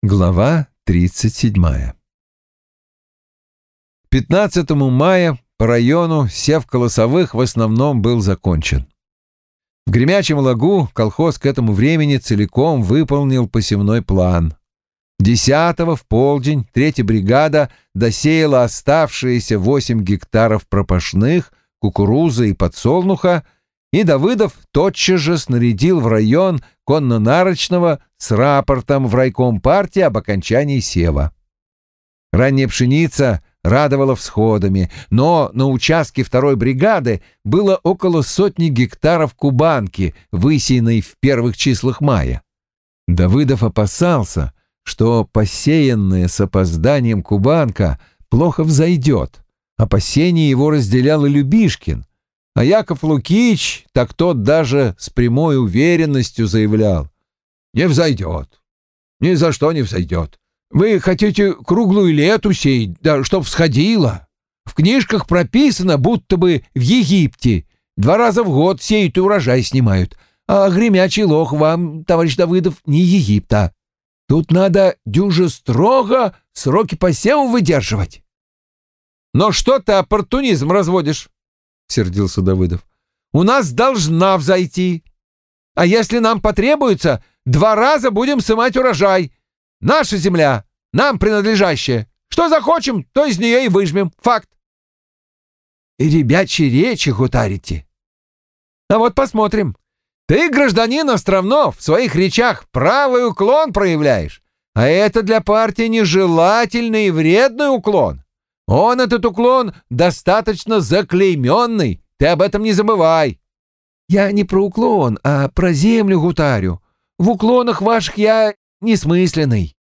Глава 37. 15 мая по району сев колосовых в основном был закончен. В Гремячем лагу колхоз к этому времени целиком выполнил посевной план. Десятого в полдень третья бригада досеяла оставшиеся 8 гектаров пропашных, кукурузы и подсолнуха, и Давыдов тотчас же снарядил в район конно-нарочного с рапортом в райком партии об окончании сева. Ранняя пшеница радовала всходами, но на участке второй бригады было около сотни гектаров кубанки, высеянной в первых числах мая. Давыдов опасался, что посеянная с опозданием кубанка плохо взойдет. Опасение его разделял и Любишкин, а Яков Лукич, так тот даже с прямой уверенностью заявлял. «Не взойдет. Ни за что не взойдет. Вы хотите круглую лету сеять, да чтоб всходило. В книжках прописано, будто бы в Египте два раза в год сеют и урожай снимают. А гремячий лох вам, товарищ Давыдов, не Египта. Тут надо дюже строго сроки посева выдерживать». «Но что ты оппортунизм разводишь?» — сердился Давыдов. «У нас должна взойти. А если нам потребуется, два раза будем сымать урожай. Наша земля, нам принадлежащая. Что захочем, то из нее и выжмем. Факт». «И ребячьи речи гутарите». «А вот посмотрим. Ты, гражданин Островнов, в своих речах правый уклон проявляешь, а это для партии нежелательный и вредный уклон. Он, этот уклон, достаточно заклейменный. Ты об этом не забывай. Я не про уклон, а про землю гутарю. В уклонах ваших я несмысленный.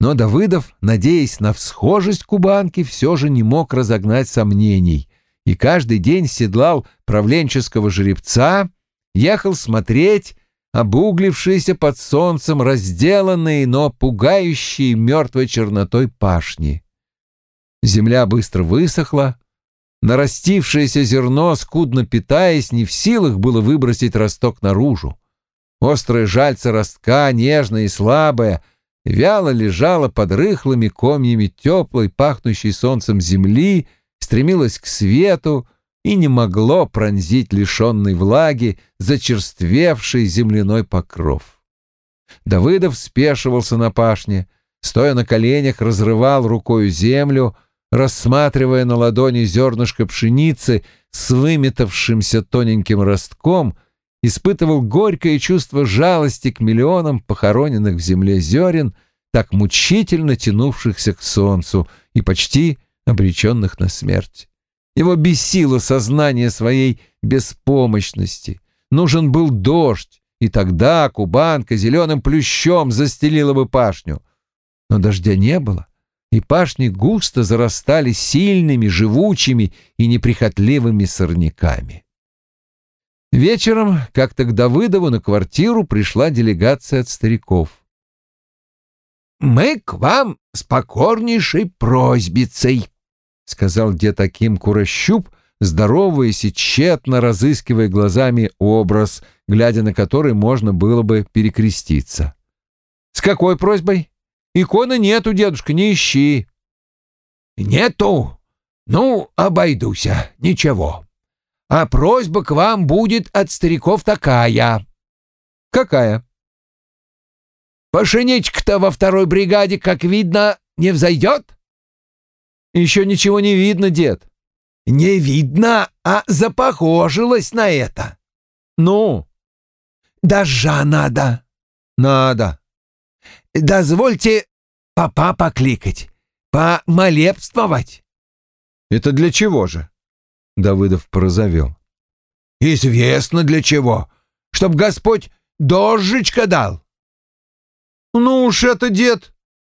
Но Давыдов, надеясь на всхожесть кубанки, все же не мог разогнать сомнений и каждый день седлал правленческого жеребца, ехал смотреть обуглившиеся под солнцем разделанные, но пугающие мертвой чернотой пашни. Земля быстро высохла. Нарастившееся зерно, скудно питаясь, не в силах было выбросить росток наружу. Острое жальце ростка, нежное и слабое, вяло лежало под рыхлыми комьями теплой, пахнущей солнцем земли, стремилось к свету и не могло пронзить лишенной влаги зачерствевший земляной покров. Давыдов спешивался на пашне, стоя на коленях, разрывал рукою землю, рассматривая на ладони зернышко пшеницы с выметавшимся тоненьким ростком, испытывал горькое чувство жалости к миллионам похороненных в земле зерен, так мучительно тянувшихся к солнцу и почти обреченных на смерть. Его бесило сознание своей беспомощности. Нужен был дождь, и тогда кубанка зеленым плющом застелила бы пашню. Но дождя не было и пашни густо зарастали сильными, живучими и неприхотливыми сорняками. Вечером как-то к Давыдову на квартиру пришла делегация от стариков. «Мы к вам с покорнейшей просьбицей», — сказал дед Аким Курощуп, здороваясь и тщетно разыскивая глазами образ, глядя на который можно было бы перекреститься. «С какой просьбой?» Иконы нету, дедушка, не ищи. Нету? Ну, обойдуся, ничего. А просьба к вам будет от стариков такая. Какая? Пашенечка-то во второй бригаде, как видно, не взойдет? Еще ничего не видно, дед. Не видно, а запохожилась на это. Ну? Дожжа надо. Надо. Дозвольте папа покликать, помолебствовать. Это для чего же? Давыдов порозовел. Известно для чего. Чтоб Господь дождичка дал. Ну уж это, дед.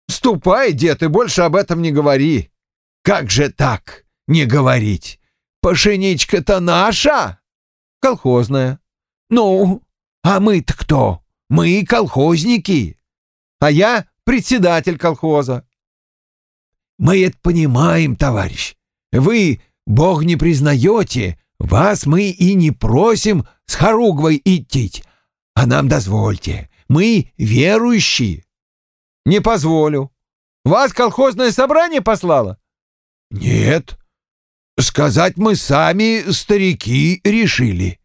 Ступай, дед, и больше об этом не говори. Как же так не говорить? Пшеничка-то наша? Колхозная. Ну, а мы-то кто? Мы колхозники а я председатель колхоза. Мы это понимаем, товарищ. Вы Бог не признаете, вас мы и не просим с хоругвой идти, а нам дозвольте. Мы верующие. Не позволю. Вас колхозное собрание послало? Нет. Сказать мы сами, старики, решили.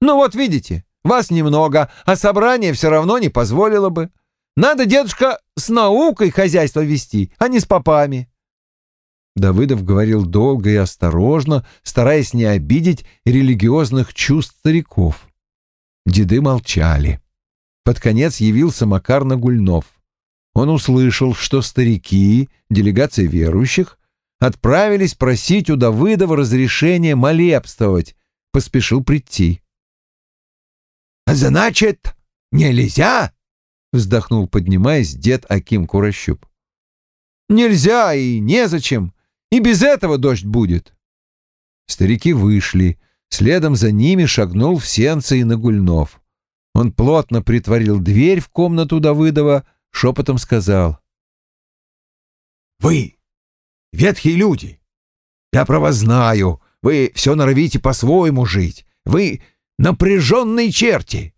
Ну вот видите, вас немного, а собрание все равно не позволило бы. Надо, дедушка, с наукой хозяйство вести, а не с попами. Давыдов говорил долго и осторожно, стараясь не обидеть религиозных чувств стариков. Деды молчали. Под конец явился Макар Нагульнов. Он услышал, что старики, делегация верующих, отправились просить у Давыдова разрешения молебствовать, поспешил прийти. «Значит, нельзя?» — вздохнул, поднимаясь, дед Аким Курощуп. «Нельзя и незачем. И без этого дождь будет. Старики вышли. Следом за ними шагнул в сенце и Нагульнов. Он плотно притворил дверь в комнату Давыдова, шепотом сказал. «Вы, ветхие люди, я про вас знаю. Вы все норовите по-своему жить. Вы напряженные черти.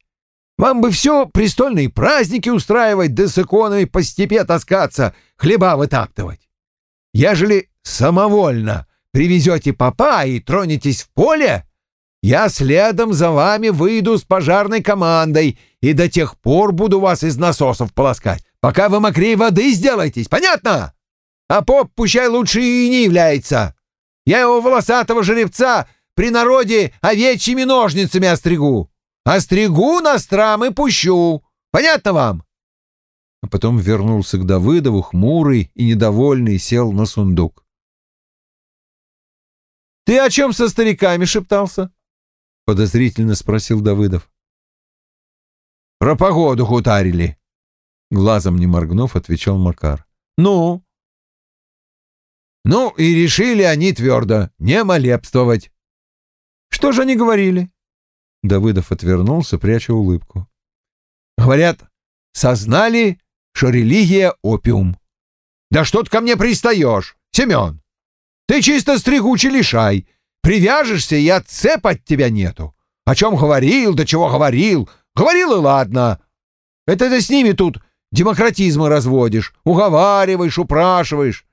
Вам бы все престольные праздники устраивать, да с иконами по степе таскаться, хлеба вытаптывать. Ежели самовольно привезете попа и тронетесь в поле, я следом за вами выйду с пожарной командой и до тех пор буду вас из насосов полоскать, пока вы мокрее воды сделаетесь, понятно? А поп пущай лучше и не является. Я его волосатого жеребца при народе овечьими ножницами остригу. Остригу на страм и пущу. Понятно вам? А потом вернулся к Давыдову, хмурый и недовольный, сел на сундук. «Ты о чем со стариками шептался?» — подозрительно спросил Давыдов. «Про погоду хутарили», — глазом не моргнув, отвечал Макар. «Ну?» «Ну, и решили они твердо не молебствовать». «Что же они говорили?» Давыдов отвернулся, пряча улыбку. «Говорят, сознали, что религия — опиум. Да что ты ко мне пристаешь, Семен? Ты чисто стригучий лишай. Привяжешься, и отцеп от тебя нету. О чем говорил, до чего говорил. Говорил и ладно. Это ты с ними тут демократизмы разводишь, уговариваешь, упрашиваешь.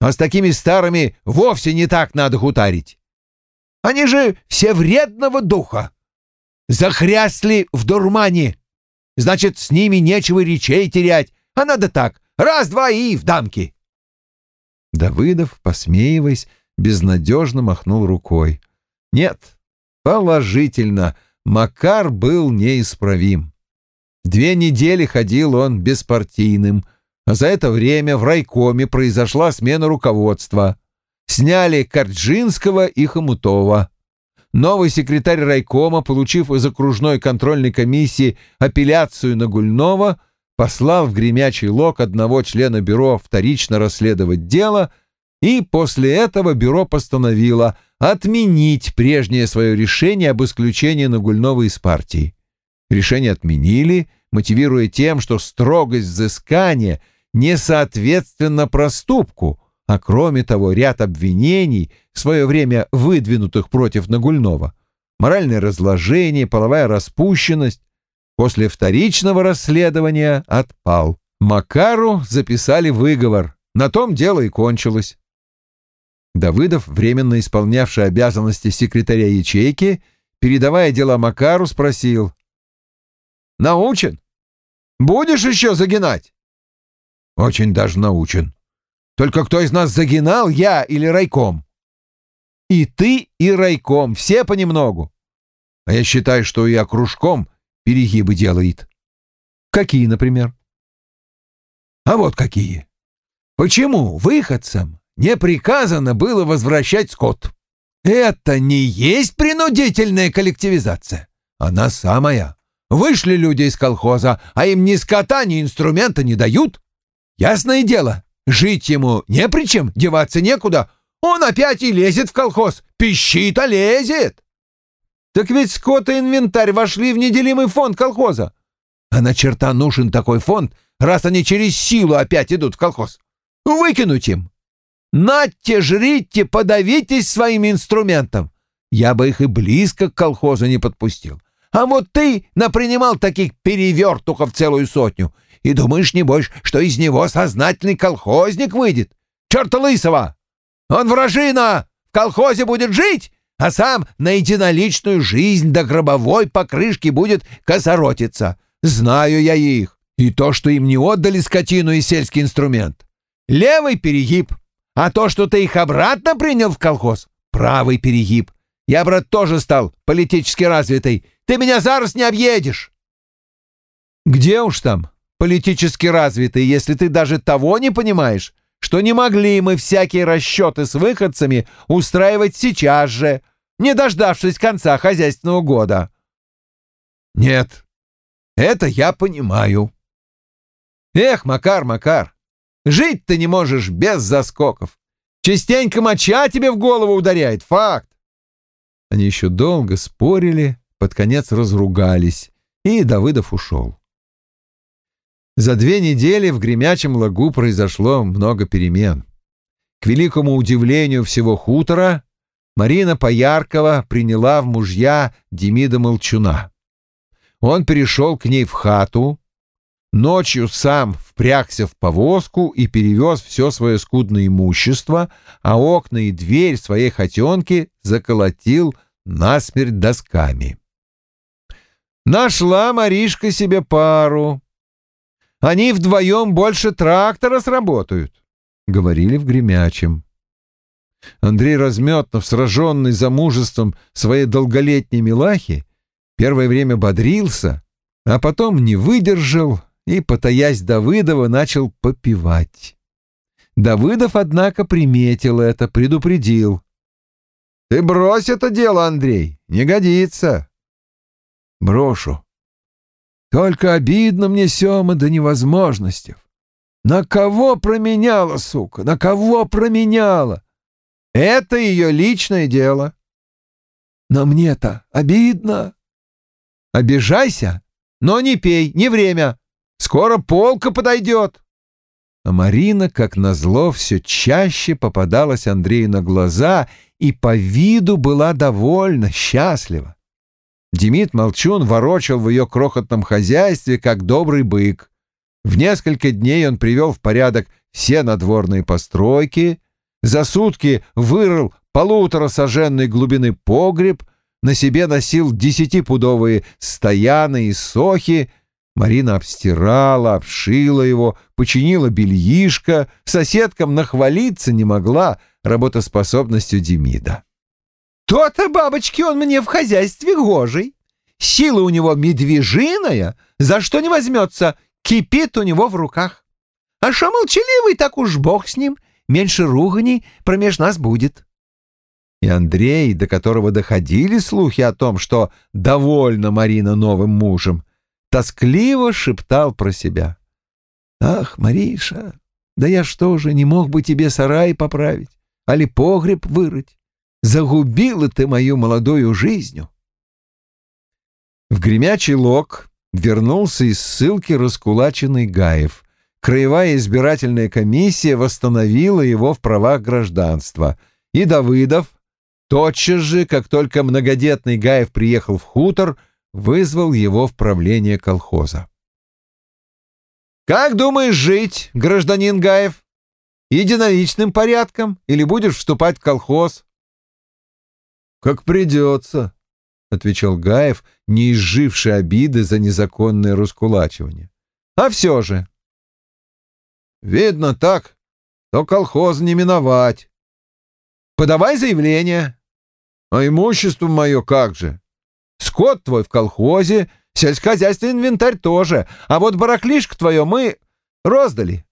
А с такими старыми вовсе не так надо хутарить. Они же все вредного духа. Захрясли в дурмане. Значит, с ними нечего речей терять, а надо так, раз-два и в дамки. Давыдов, посмеиваясь, безнадежно махнул рукой. Нет, положительно, Макар был неисправим. Две недели ходил он беспартийным, а за это время в райкоме произошла смена руководства. Сняли Корджинского и Хомутова. Новый секретарь райкома, получив из окружной контрольной комиссии апелляцию на Гульнова, послал в гремячий лог одного члена бюро вторично расследовать дело, и после этого бюро постановило отменить прежнее свое решение об исключении Нагульнова из партии. Решение отменили, мотивируя тем, что строгость взыскания не проступку, а кроме того ряд обвинений, в свое время выдвинутых против Нагульнова, моральное разложение, половая распущенность, после вторичного расследования отпал. Макару записали выговор. На том дело и кончилось. Давыдов, временно исполнявший обязанности секретаря ячейки, передавая дела Макару, спросил. «Научен? Будешь еще загинать?» «Очень даже научен. Только кто из нас загинал, я или райком?» «И ты, и райком, все понемногу». «А я считаю, что и окружком перегибы делает. Какие, например? А вот какие. Почему выходцам не приказано было возвращать скот? Это не есть принудительная коллективизация. Она самая. Вышли люди из колхоза, а им ни скота, ни инструмента не дают. Ясное дело, жить ему не при чем, деваться некуда. Он опять и лезет в колхоз, пищит, а лезет. Так ведь скот и инвентарь вошли в неделимый фонд колхоза. А на черта нужен такой фонд, раз они через силу опять идут в колхоз. Выкинуть им. Надьте, жрите, подавитесь своим инструментом. Я бы их и близко к колхозу не подпустил. А вот ты напринимал таких перевертухов целую сотню. и думаешь, небось, что из него сознательный колхозник выйдет? Черта лысого! Он вражина! В колхозе будет жить, а сам на единоличную жизнь до гробовой покрышки будет косоротиться. Знаю я их. И то, что им не отдали скотину и сельский инструмент. Левый перегиб. А то, что ты их обратно принял в колхоз, правый перегиб. Я, брат, тоже стал политически развитый. Ты меня зараз не объедешь. Где уж там политически развитый, если ты даже того не понимаешь, что не могли мы всякие расчеты с выходцами устраивать сейчас же, не дождавшись конца хозяйственного года. Нет, это я понимаю. Эх, Макар, Макар, жить ты не можешь без заскоков. Частенько моча тебе в голову ударяет, факт. Они еще долго спорили, под конец разругались, и Давыдов ушел. За две недели в Гремячем лагу произошло много перемен. К великому удивлению всего хутора, Марина Пояркова приняла в мужья Демида Молчуна. Он перешел к ней в хату, ночью сам впрягся в повозку и перевез все свое скудное имущество, а окна и дверь своей хотенки заколотил насмерть досками. Нашла Маришка себе пару. Они вдвоем больше трактора сработают, — говорили в Гремячем. Андрей Разметнов, сраженный замужеством своей долголетней милахи, первое время бодрился, а потом не выдержал и, потаясь Давыдова, начал попивать. Давыдов, однако, приметил это, предупредил. Ты брось это дело, Андрей, не годится. Брошу. Только обидно мне, Сема, до невозможности. На кого променяла, сука, на кого променяла? Это ее личное дело. Но мне-то обидно. Обижайся, но не пей, не время. Скоро полка подойдет. А Марина, как назло, все чаще попадалась Андрею на глаза и по виду была довольна, счастлива. Демид Молчун ворочал в ее крохотном хозяйстве, как добрый бык. В несколько дней он привел в порядок все надворные постройки, за сутки вырыл полуторасоженной глубины погреб, на себе носил десятипудовые стояны и сохи, Марина обстирала, обшила его, починила бельишко, соседкам нахвалиться не могла работоспособностью Демида. «То-то, бабочки, он мне в хозяйстве гожий. Сила у него медвежиная, за что не возьмется, кипит у него в руках. А что молчаливый, так уж бог с ним, меньше руганий промеж нас будет». И Андрей, до которого доходили слухи о том, что довольна Марина новым мужем, тоскливо шептал про себя. «Ах, Мариша, да я что же, не мог бы тебе сарай поправить, али погреб вырыть? Загубила ты мою молодую жизнью!» В гремячий лог вернулся из ссылки раскулаченный Гаев. Краевая избирательная комиссия восстановила его в правах гражданства, и Давыдов, тотчас же, как только многодетный Гаев приехал в хутор, — вызвал его в правление колхоза. «Как думаешь жить, гражданин Гаев? Единоличным порядком или будешь вступать в колхоз?» «Как придется», — отвечал Гаев, не изживший обиды за незаконное раскулачивание. «А все же». «Видно так, то колхоз не миновать». «Подавай заявление». «А имущество мое как же?» Скот твой в колхозе, сельскохозяйственный инвентарь тоже, а вот барахлишко твое мы роздали.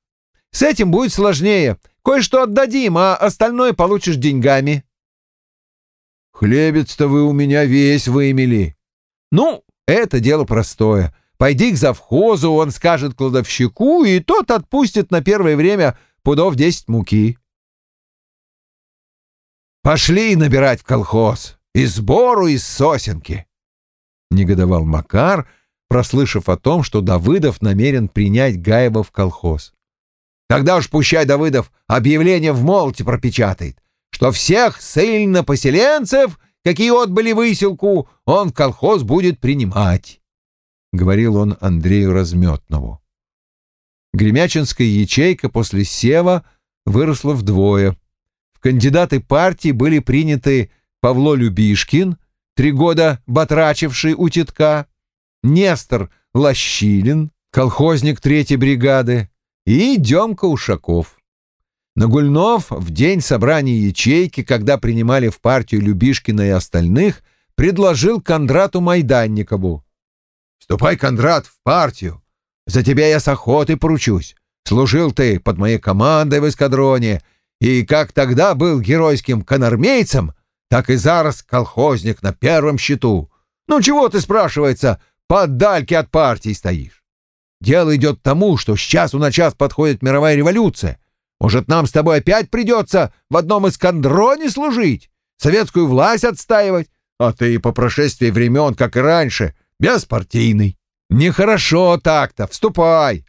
С этим будет сложнее. Кое-что отдадим, а остальное получишь деньгами. Хлебец-то вы у меня весь вымели. Ну, это дело простое. Пойди к завхозу, он скажет кладовщику, и тот отпустит на первое время пудов десять муки. Пошли набирать в колхоз. И сбору из сосенки. — негодовал Макар, прослышав о том, что Давыдов намерен принять Гаева в колхоз. «Тогда уж пущай Давыдов объявление в молоте пропечатает, что всех ссыльно-поселенцев, какие отбыли выселку, он в колхоз будет принимать», — говорил он Андрею Разметнову. Гремячинская ячейка после Сева выросла вдвое. В кандидаты партии были приняты Павло Любишкин, три года батрачивший у титка, Нестор Лощилин, колхозник третьей бригады, и Демка Ушаков. Нагульнов в день собрания ячейки, когда принимали в партию Любишкина и остальных, предложил Кондрату Майданникову. «Вступай, Кондрат, в партию. За тебя я с охотой поручусь. Служил ты под моей командой в эскадроне, и как тогда был геройским конармейцем, так и зараз колхозник на первом счету. Ну чего ты, спрашивается, подальки от партии стоишь? Дело идет к тому, что с часу на час подходит мировая революция. Может, нам с тобой опять придется в одном из кондроне служить, советскую власть отстаивать, а ты по прошествии времен, как и раньше, беспартийный. Нехорошо так-то, вступай.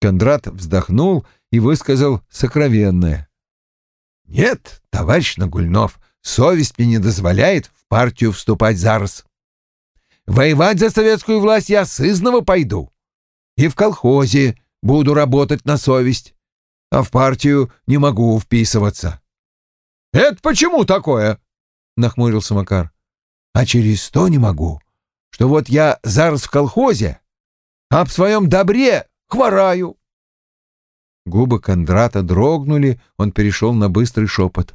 Кондрат вздохнул и высказал сокровенное. «Нет, товарищ Нагульнов, совесть мне не дозволяет в партию вступать зараз. Воевать за советскую власть я сызново пойду. И в колхозе буду работать на совесть, а в партию не могу вписываться». «Это почему такое?» — нахмурился Макар. «А через то не могу, что вот я зараз в колхозе, а в своем добре хвораю». Губы Кондрата дрогнули, он перешел на быстрый шепот.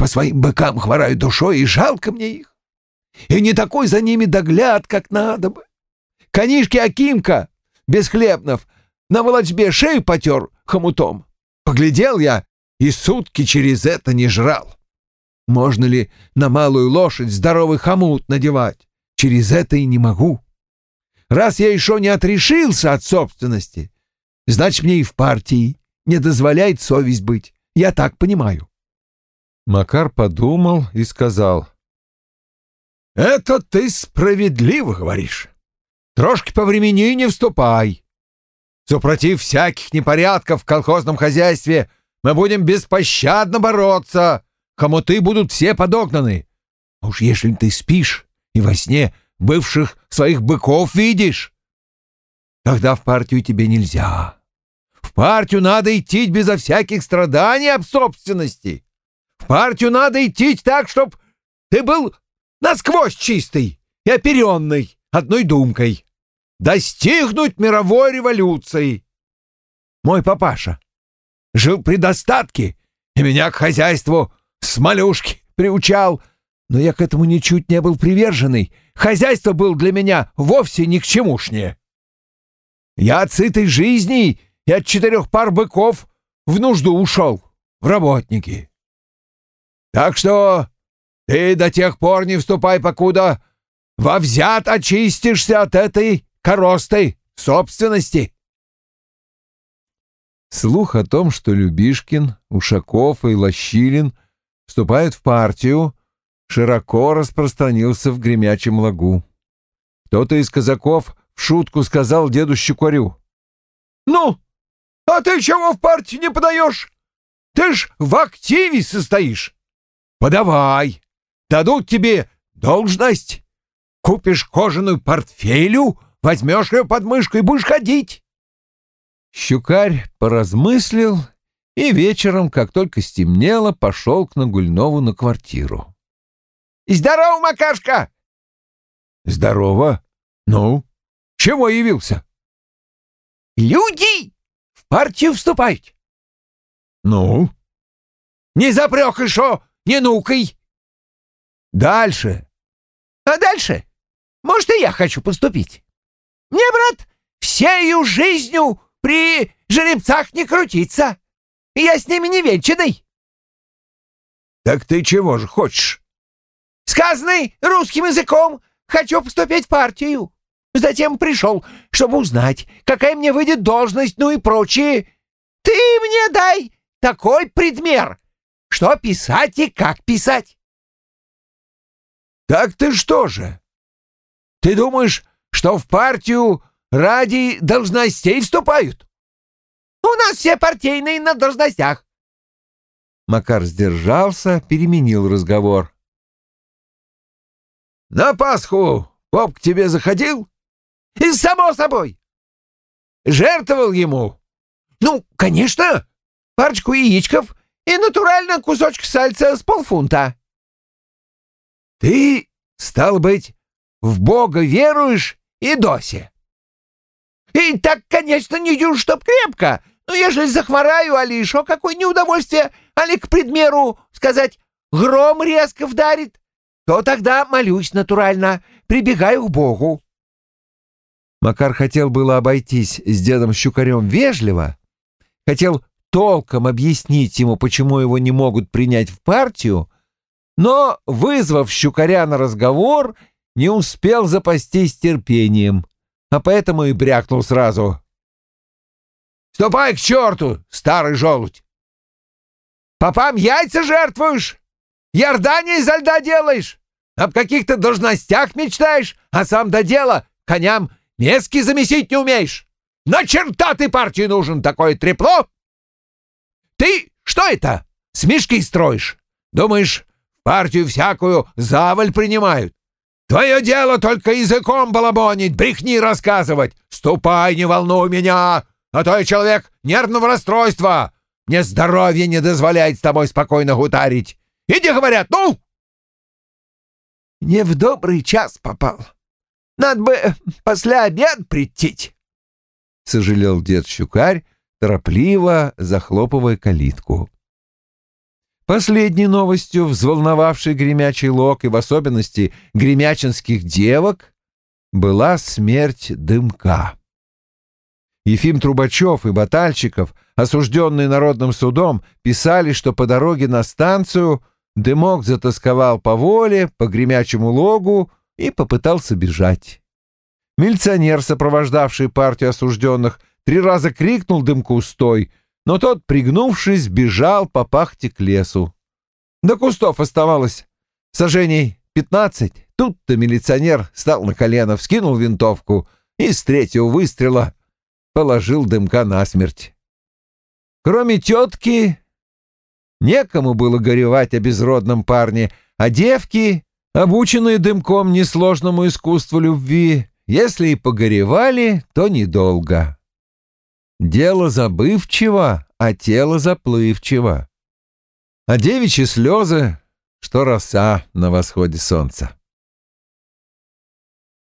«По своим быкам хвораю душой, и жалко мне их. И не такой за ними догляд, как надо бы. Конишки Акимка, без хлебнов, на волочбе шею потер хомутом. Поглядел я, и сутки через это не жрал. Можно ли на малую лошадь здоровый хомут надевать? Через это и не могу. Раз я еще не отрешился от собственности, значит, мне и в партии не дозволяет совесть быть. Я так понимаю. Макар подумал и сказал. «Это ты справедливо говоришь. Трошки по времени не вступай. Супротив всяких непорядков в колхозном хозяйстве мы будем беспощадно бороться. Хомуты будут все подогнаны. Уж если ты спишь и во сне бывших своих быков видишь, тогда в партию тебе нельзя. В партию надо идти безо всяких страданий об собственности. В партию надо идти так, чтоб ты был насквозь чистый и оперенный одной думкой. Достигнуть мировой революции. Мой папаша жил при достатке, и меня к хозяйству с малюшки приучал, но я к этому ничуть не был приверженный. Хозяйство было для меня вовсе ни к чемушнее. Я от сытой жизни и от четырех пар быков в нужду ушел, в работники. Так что ты до тех пор не вступай, покуда во взят очистишься от этой коросты собственности. Слух о том, что Любишкин, Ушаков и Лощилин вступают в партию, широко распространился в гремячем лагу. Кто-то из казаков в шутку сказал деду Щукарю. «Ну, а ты чего в партию не подаешь? Ты ж в активе состоишь. Подавай, дадут тебе должность. Купишь кожаную портфелю, возьмешь ее под мышку и будешь ходить». Щукарь поразмыслил и вечером, как только стемнело, пошел к Нагульнову на квартиру. «Здорово, Макашка!» «Здорово. Ну, чего явился?» «Люди в партию вступают». «Ну?» «Не запрек еще, не нукай!» «Дальше!» «А дальше? Может, и я хочу поступить. Мне, брат, всею жизнью при жеребцах не крутиться. Я с ними не венчанный». «Так ты чего же хочешь?» «Сказанный русским языком, хочу поступить в партию. Затем пришел, чтобы узнать, какая мне выйдет должность, ну и прочее. Ты мне дай такой предмер, что писать и как писать». «Так ты что же? Ты думаешь, что в партию ради должностей вступают?» У нас все партийные на должностях. Макар сдержался, переменил разговор. «На Пасху поп к тебе заходил?» И само собой!» жертвовал ему?» «Ну, конечно! Парочку яичков и натурально кусочек сальца с полфунта». «Ты, стал быть, в Бога веруешь и досе?» «И так, конечно, не дюж, чтоб крепко, но ежели захвораю, али еще какое неудовольствие, али, к предмеру, сказать, гром резко вдарит, то тогда молюсь натурально, прибегаю к Богу». Макар хотел было обойтись с дедом Щукарем вежливо, хотел толком объяснить ему, почему его не могут принять в партию, но, вызвав Щукаря на разговор, не успел запастись терпением, а поэтому и брякнул сразу. «Ступай к черту, старый желудь! Попам яйца жертвуешь, Ярдане изо льда делаешь, об каких-то должностях мечтаешь, а сам до дела коням Мески замесить не умеешь! На черта ты партии нужен такое трепло! Ты что это, с мишкой строишь? Думаешь, в партию всякую заваль принимают? Твое дело только языком балабонить, брехни рассказывать. Ступай, не волнуй меня, а то я человек нервного расстройства. Мне здоровье не дозволяет с тобой спокойно гутарить. Иди, говорят, ну!» «Не в добрый час попал», надо бы после обед прийти, — сожалел дед Щукарь, торопливо захлопывая калитку. Последней новостью, взволновавшей гремячий лог и в особенности гремячинских девок, была смерть дымка. Ефим Трубачев и Батальчиков, осужденные народным судом, писали, что по дороге на станцию дымок затасковал по воле, по гремячему логу, и попытался бежать. Милиционер, сопровождавший партию осужденных, три раза крикнул дымку «Стой!», но тот, пригнувшись, бежал по пахте к лесу. До кустов оставалось сажений пятнадцать. Тут-то милиционер стал на колено, вскинул винтовку и с третьего выстрела положил дымка насмерть. Кроме тетки, некому было горевать о безродном парне, а девки Обученные дымком несложному искусству любви, если и погоревали, то недолго. Дело забывчиво, а тело заплывчиво. А девичьи слезы, что роса на восходе солнца.